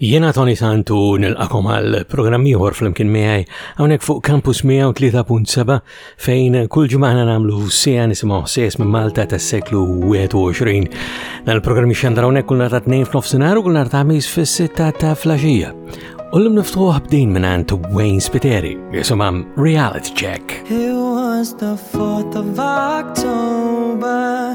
Jiena Tony Santu nilqakom għal programm ieħor flimkien miegħi hawnhekk fuq Campus 103.7 fejn kull ġimgħa nagħmlu sija nisimgħu ħsies minn Malta tas-seklu 21. Dan il-programm jixxandra hawnhekk kull nhar ta' tnejn f'nofsinhar u kull nhar ta' ħamis fis-sitta ta' flaxija. U l-lum niftuħ b'din minn għand Wayne Spiteri jisimha Reality Check. It was the 4th of October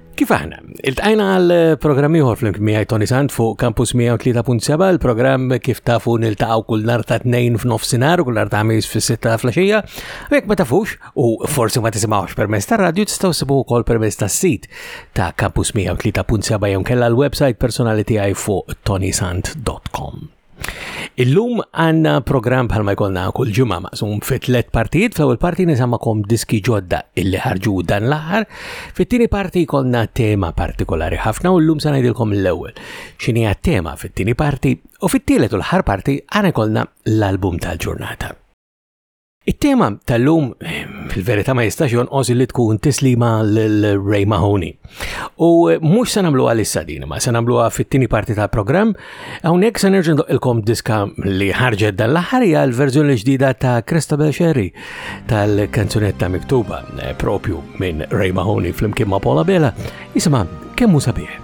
Kif aħna? Iltqajna għal programm ieħor flimk miegħi Tony Sant fuq Campus 103.7, il-programm kif tafu niltaqgħu kull nar ta' tnejn f'nofsinhar u kull nar ta' ħamis fis-sitta flaxija. Jekk ma tafux u forsi ma tisimgħux permezz tar-radju tistgħu sibu wkoll permezz tas-sit ta' Campus 103.7 jew kella l-website personali tiegħi fuq tonysant.com. Illum għanna program bħalma jkollna kull ġimgħa maqsum fi tliet partijiet, fl-ewwel parti niżamakom diski ġodda illi ħarġu dan l-aħħar, fit-tieni parti jkollna tema partikolari ħafna u llum se ngħidilkom l-ewwel x'inhi tema fit-tieni parti u fit-tielet u l-ħar parti għana jkollna l-album tal-ġurnata. It-tema tal-lum fil-verità ma jistax jonqos li tkun tislima l-Ray Mahoney. U eh, mhux se nagħmlu għalissa din, ma se nagħmluha fit-tieni parti tal-programm, hawnhekk se nerġa' ndoqilkom diska li ħarġet dan l-aħħar hija l-verżjoni ġdida ta' Christabel Sherry tal-kanzunetta miktuba eh, propju minn Ray Mahoney flimkien ma' Paula Bela, jisimha kemm hu sabiħ.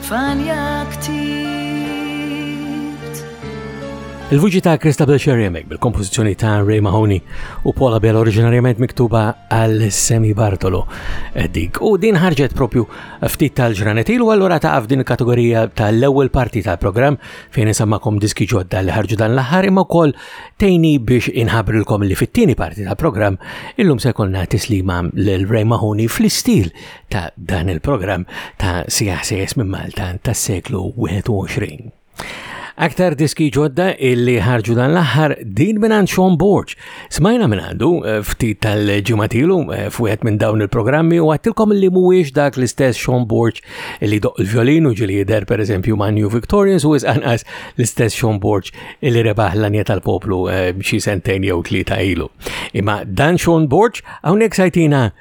Fanja ktibt. Il-vuċi ta' Christabel Xerjemek bil-kompożizzjoni ta' Ray Mahoney u Paula Bell oriġinarjament miktuba għal Semi Bartolo eh, dik. U din ħarġet propju ftit tal-ġranet ilu allura ta' f'din il-kategorija tal-ewwel parti tal-programm fejn insemmakom diski ġodda li ħarġu dan l-aħħar imma wkoll tejni biex inħabrilkom li fit-tieni parti tal-programm illum se jkollna tislima lil Ray Mahoney fl-istil ta' dan il-programm ta' CSS minn Malta tas-seklu 21. Aktar diski ġodda illi ħarġu dan l-aħħar din minn Sean Borg. Smajna minn għandu eh, ftit tal-ġimatilu eh, f'wieħed minn dawn il-programmi u għattilkom li mhuwiex dak l-istess Sean Borg li doq il-violin u ġili jidher pereżempju ma' New Victorians u isqanqas l-istess Sean Borg li rebaħ l-anja tal-poplu eh, xi sentejn jew tlieta ilu. Imma dan Sean Borg hawnhekk sajtina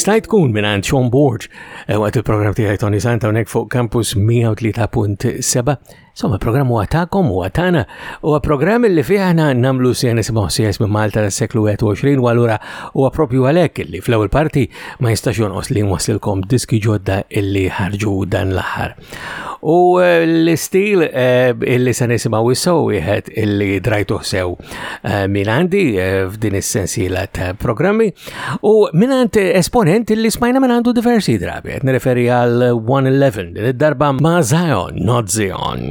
Stajt tkun minn għand Sean Borg eh, waqt il-program tiegħi Tony Santa unek fuq Campus 103.7. Somma program huwa tagħkom huwa tagħna huwa program li fih aħna nagħmlu se nisimgħu sies minn Malta tas-seklu 21 u allura huwa propju għalhekk li fl-ewwel parti ma jistax jonqos li nwaslilkom diski ġodda illi ħarġu dan l-aħħar. U eh, l-istil eh, illi se nisimaw issu wieħed illi drajtu sew eh, minn għandi f'din is-sensiela ta' programmi u minn għand esponent illi smajna minn għandu diversi drabi, qed nirreferi għal 111 din id-darba ma' Zion, not Zion.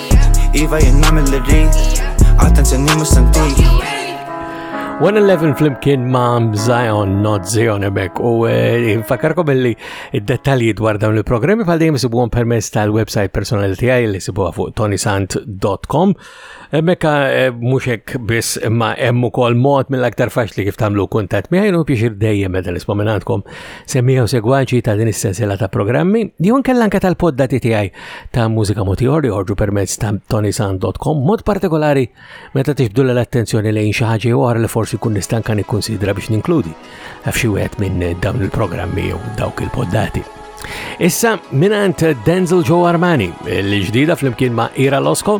Iva jien nagħmel li rrid, attenzjoni mhux sentik. 111 flimkien ma' Zion, not Zion ebek, u eh, fakarkom illi id-detalji dwar dawn il-programmi bħal dejjem isibuhom permezz tal-website personali tiegħi li sibuha fuq tonisant.com. Mekka eh, mhux hekk biss imma hemm ukoll mod mill-aktar faċli kif tagħmlu kuntatt miegħi u biex dejjem meta nisma' minn għandkom semmija u segwaċi ta' din is-sensiela ta' programmi, jew nkella anke tal-poddati tiegħi ta' mużika motiħor joħorġu permezz ta' tonisan.com, mod partikolari meta tixbdu l-attenzjoni lejn xi ħaġa oħra li forsi kun nistanka nikkonsidra biex ninkludi f'xi wieħed minn dawn il-programmi jew dawk il-poddati. Issa minant Denzel Joe Armani, l-ġdida fl-imkien ma' Ira Losco,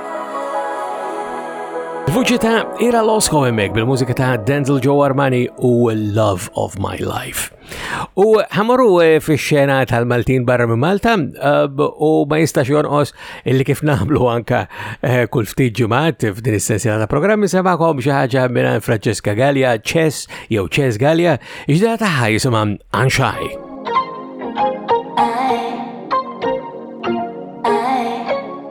Vuċi ta' Ira Losco emmek bil-mużika ta' Denzel Joe Armani u Love of My Life. U ħamaru eh, fi xena tal-Maltin barra minn Malta eh, u ma jistax jonqos illi kif namlu anka eh, kull ftit ġimgħat f'din is-sensjela ta' programmi semakom xi ħaġa minn Francesca Gallia, Chess jew Chess Gallia, iġda taħħa jisimha Anxaj.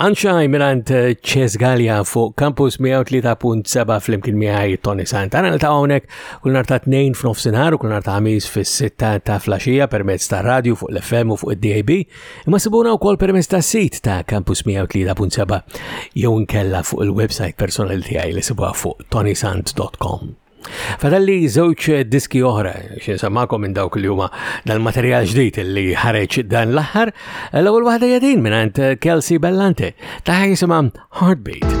Anxaj minant ċesgalja eh, fuq Campus 103.7 fl-imkien miħaj Tony Santana li ta' għonek kull nar ta' 2 f'nofsinar u kull nar ta' għamiz fis-sitta ta' flasġija permezz ta' radio fuq l-FM u fuq id-DAB imma sibuna u kol permezz ta' sit ta' Campus 103.7 jew nkella fuq il-websajt personali tijaj li sibuha fuq tonysant.com. Fatalli żewġ diski oħra, xin samakom minn dawk li huma dal-materjal ġdid li ħareġ dan l-aħħar, l-ewwel waħda jadin minn Kelsey Bellante, taħħa jisimha Heartbeat.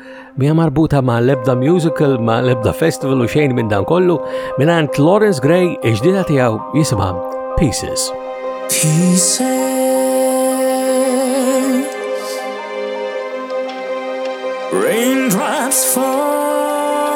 Mija marbuta ma' lebda musical, ma' lebda festival u xejn minn dan kollu, minant Lawrence Gray iġdida tijaw jisima Pieces. Pieces Raindrops fall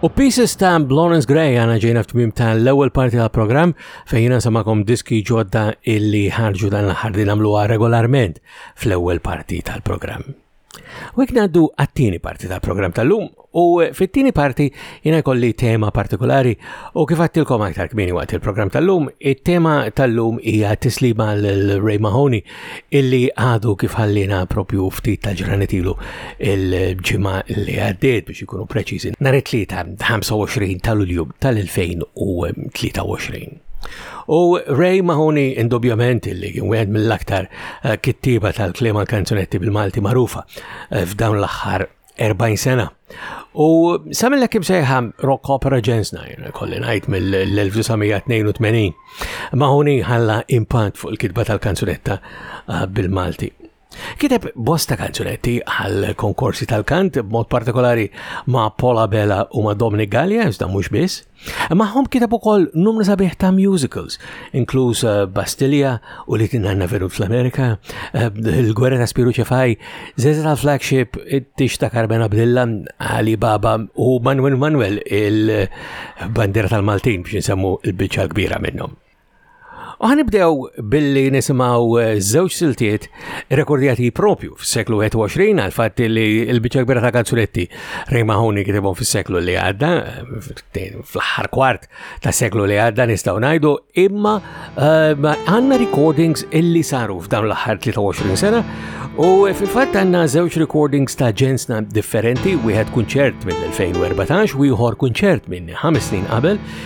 U pieces ta' Lawrence Gray għana ġejna f'tmim ta' l-ewwel parti ta' programm fejn jina samakom diski ġodda illi ħarġu dan l-aħħar li nagħmluha regolarment fl-ewwel parti tal-programm. U jek naddu għattini parti tal programm tal-lum u fit-tieni parti jina kolli tema partikolari u kif għattilkom aktar kmini waqt il-programm tal-lum, it-tema tal-lum hija tislima l-Ray Mahoney illi għadu kif ħallina propju ftit ta' ġranet ilu il-ġimgħa li għaddiet biex ikunu preċiżi nhar it-tlieta 25 ta' Lulju tal-2023. U Ray Mahoney indubjament illi kien wieħed mill-aktar eh, kittiba tal-klima kanzunetti bil-Malti magħrufa eh, f'dawn l-aħħar 40 sena. U samillek kim sejħa Rock Opera Ġensna, kolli najt mill-1982, maħuni ħalla impatt fuq il-kitba tal-kanzunetta ah, bil-Malti. Kiteb bosta kanzunetti għal konkorsi tal-kant, b'mod partikolari ma' Paula Bella u ma' Dominic Gallia, iżda mhux biss. Magħhom kiteb ukoll numru sabiħ ta' musicals, inkluż eh, Bastilja u li kien għandna veru fl-Amerika, eh, il-Gwerra ta' Spiru Ċefaj, Zezza tal-Flagship, it-tix ta' Carmen Abdilla, Ali Baba u Manuel Manuel il-bandera tal-Maltin biex nsemmu il-biċċa kbira minnhom. U ħanibdew billi nisimaw eh, żewġ siltiet rekordjati propju fis-seklu 21 għal fatt li l-biċċa kbira ta' kanzunetti Ray Mahoney kitibhom fis-seklu li għadda, eh, fl-aħħar kwart ta' seklu li għadda nistgħu ngħidu, imma eh, għandna recordings illi saru f'dan l-aħħar 23 sena u fil-fatt għandna żewġ recordings ta' ġensna differenti, wieħed kunċert mill-2014 u ieħor kunċert minn ħames snin qabel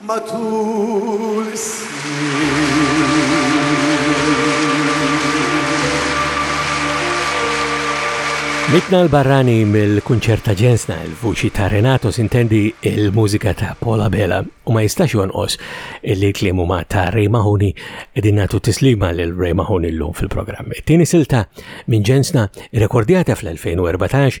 matul is-snin. Mitna l-barrani mill-kunċert ta' ġensna, il-vuċi ta' Renato sintendi l-mużika ta' Paul Abela u ma jistax jonqos illi l-kliem huma ta' Ray Mahoney qegħdin nagħtu tislima lil Ray Mahoney llum fil-programm. It-tieni silta minn ġensna rekordjata fl-2014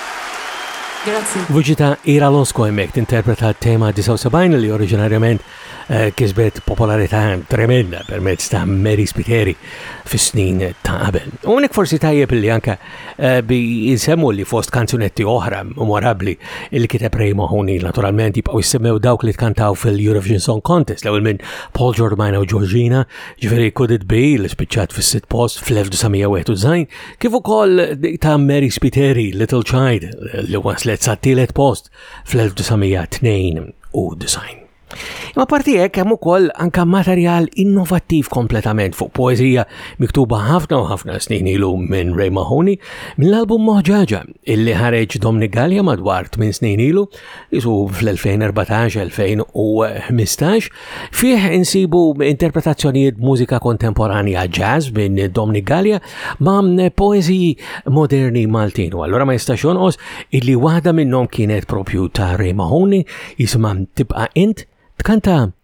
Grazzi. Vuċi ta' Ira Losco hemmhekk tinterpreta t-tema 79 li oriġinarjament eh, kisbet popolarità tremenda permezz ta' Mary Spiteri fis-snin ta' qabel. U hawnhekk forsi tajjeb li anke eh, bi insemmu li fost kanzunetti oħra memorabbli li kiteb Ray Mahoney naturalment jibqgħu jissemmew dawk li tkantaw fil-Eurovision Song Contest l-ewwel minn Paul Giordano u Georgina, ġifieri Could It Be li spiċċat fis-sit post fl-1991 kif ukoll ta' Mary Spiteri Little Child li waslet sa' tielet post fl-1992. Imma parti hekk hemm ukoll anka materjal innovattiv kompletament fuq poeżija miktuba ħafna u ħafna snin ilu minn Ray Mahoney mill-album Moħġaġa illi ħareġ Domni Gallia madwar 8 snin ilu jisu fl-2014-2015, fih insibu interpretazzjonijiet mużika kontemporanja jazz minn Dominic Gallia ma' poeziji moderni Maltin. U allura ma jistax jonqos illi waħda minnhom kienet propju ta' Ray Mahoney jisimha Tibqa' Int tkanta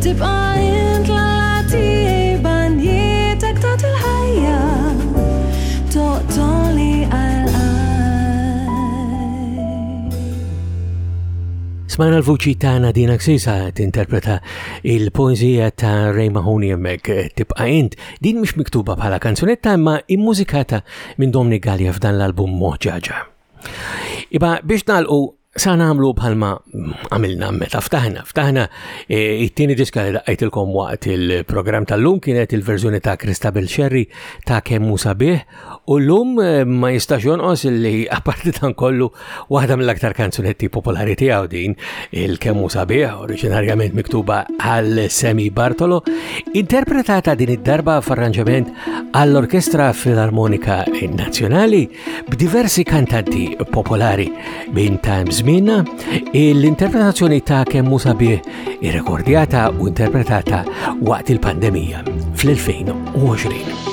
Tibqa' int l-Alla tiegħi b'għanjietek tagħti l-ħajja toqtogħli għall-qalb. Smajna l-vuċi ta' Nadina Ksisa tinterpreta il-poeżija ta' Ray Mahoney hemmhekk eh, tibqa' int. Din mhix miktuba bħala kanzunetta imma immużikata minn Dominic Gallia f'dan l-album Moħġaġa. Iba biex nagħlqu Sa nagħmlu bħalma għamilna meta ftaħna. Ftaħna e, it-tieni diska li daqajtilkom waqt il-programm tal-lum kienet il-verżjoni ta' Kristabel Sherry ta' kemm hu sabiħ u llum e, ma jistax jonqos li apparti tan kollu waħda mill-aktar kanzunetti popolari tiegħu din il-kemm hu sabiħ oriġinarjament miktuba għal Semi Bartolo interpretata din id-darba f'arranġament għall-Orkestra Filarmonika Nazzjonali b'diversi kantanti popolari minn time żmienna, l-interpretazzjoni ta' kemm hu sabiħ irrekordjata u interpretata waqt il-pandemija fl-2020.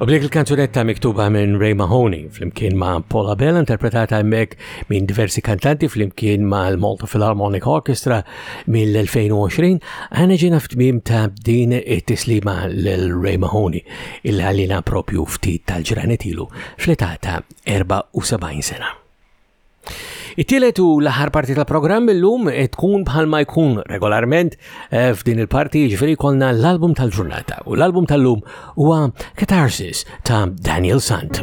U b'dik il-kanzunetta miktuba minn Ray Mahoney flimkien ma' Paula Bell interpretata hemmhekk minn diversi kantanti flimkien ma' l-Malta Philharmonic Orchestra mill-2020 għana ġina f'tmim ta' din it-tislima l-Ray Mahoney il-għalina propju ftit tal-ġranetilu fl-età ta' 74 sena. It-tielet u l-aħħar parti tal-programm illum eh, tkun bħalma jkun regolarment eh, f'din il-parti ġifieri kolna l-album tal-ġurnata u l-album tal-lum huwa Catharsis ta' Daniel Sant.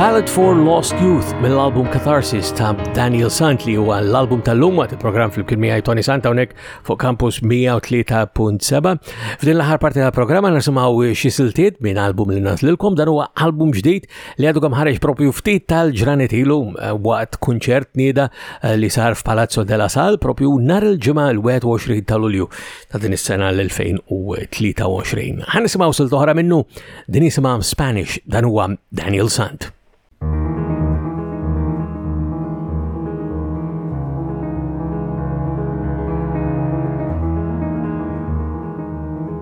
Ballad for Lost Youth mill-album Catharsis ta' Daniel Sant li huwa l-album tal-lum għat il-programm fl-kien miħaj Tony Sant hawnhekk fuq Campus 103.7. F'din l-aħħar parti tal-programm nisimaw xi siltiet minn album li naslilkom dan huwa album ġdid li għadu għam ħareġ propju ftit tal-ġranet ilu eh, waqt kunċert nida eh, li sar f'Palazzo della Sal propju nar il-ġimgħa l-21 ta' Lulju ta' din is-sena l-2023. Ħan nisimgħu sil toħra minnu din jisimha Spanish dan huwa Daniel Sant.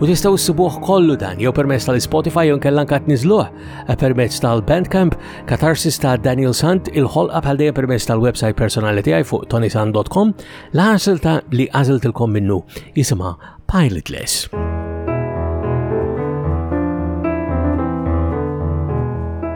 U tistgħu ssibuh kollu dan jew permezz tal-Spotify jew kellha anke tniżluh eh, permezz tal-Bandcamp, Katarsis ta' Daniel Sant, il-ħolqa bħal dejjem permezz tal-website personali tiegħi fuq tonisan.com, l-ħasil ta' li għażiltilkom minnu jisimha Pilotless.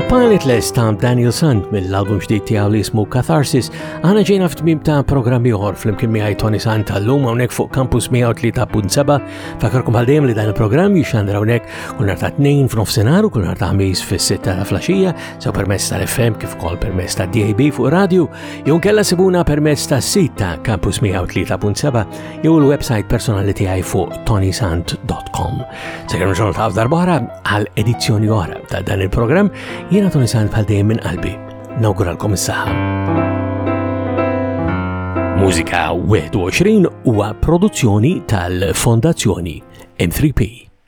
U panet les ta' Daniel Sand mill-album ġdid tiegħu li jismu Catharsis, għana ġejna f'tmim ta' programmi oħor flimkien miegħi Tony Sand tal-lum hawnhekk fuq Campus 103.7. Fakarkom għal dejjem li dan il-programm jixxandra hawnhekk kull nhar ta' tnejn f'nofsinhar u kull nhar ta' ħamis fis-sitta ta' flaxija, sew permezz tal-FM kif ukoll permezz ta' DAB fuq radio, jew kella sibuna permezz ta' sit ta' Campus 103.7 jew il-website personali tiegħi fuq tonysand.com. Sakemm nġonu taf darbohra għal edizzjoni oħra ta' dan il-programm jiena Tony San bħal dejjem minn qalbi. Nawguralkom is-saħħa. Mużika 21 huwa produzzjoni tal-Fondazzjoni M3P.